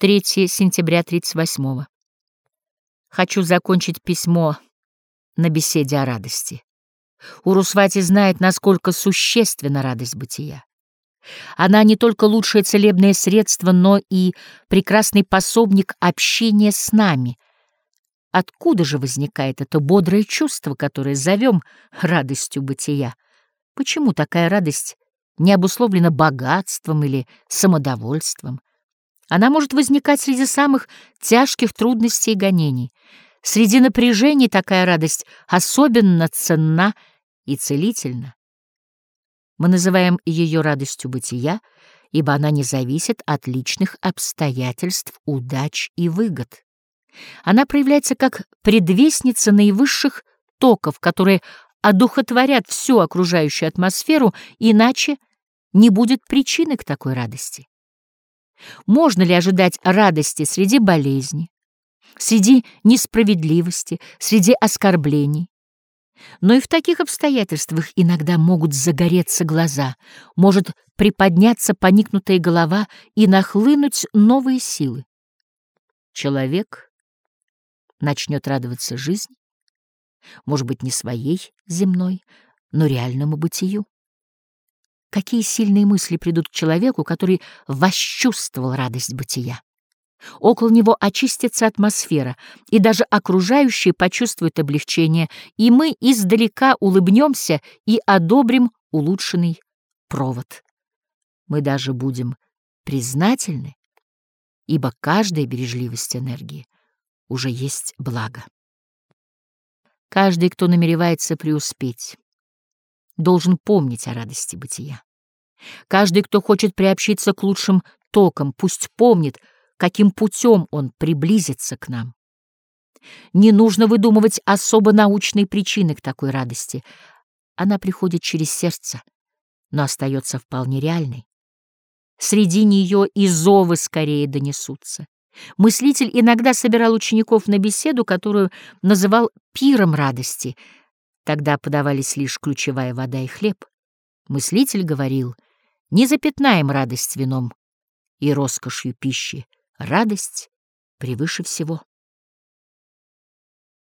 3 сентября 38 -го. Хочу закончить письмо на беседе о радости. Урусвати знает, насколько существенна радость бытия. Она не только лучшее целебное средство, но и прекрасный пособник общения с нами. Откуда же возникает это бодрое чувство, которое зовем радостью бытия? Почему такая радость не обусловлена богатством или самодовольством? Она может возникать среди самых тяжких трудностей и гонений. Среди напряжений такая радость особенно ценна и целительна. Мы называем ее радостью бытия, ибо она не зависит от личных обстоятельств, удач и выгод. Она проявляется как предвестница наивысших токов, которые одухотворят всю окружающую атмосферу, иначе не будет причины к такой радости. Можно ли ожидать радости среди болезни, среди несправедливости, среди оскорблений? Но и в таких обстоятельствах иногда могут загореться глаза, может приподняться поникнутая голова и нахлынуть новые силы. Человек начнет радоваться жизни, может быть, не своей земной, но реальному бытию. Какие сильные мысли придут к человеку, который восчувствовал радость бытия? Около него очистится атмосфера, и даже окружающие почувствуют облегчение, и мы издалека улыбнемся и одобрим улучшенный провод. Мы даже будем признательны, ибо каждая бережливость энергии уже есть благо. Каждый, кто намеревается преуспеть, должен помнить о радости бытия. Каждый, кто хочет приобщиться к лучшим токам, пусть помнит, каким путем он приблизится к нам. Не нужно выдумывать особо научные причины к такой радости. Она приходит через сердце, но остается вполне реальной. Среди нее и зовы скорее донесутся. Мыслитель иногда собирал учеников на беседу, которую называл «пиром радости», Тогда подавались лишь ключевая вода и хлеб. Мыслитель говорил, не запятнаем радость вином и роскошью пищи. Радость превыше всего.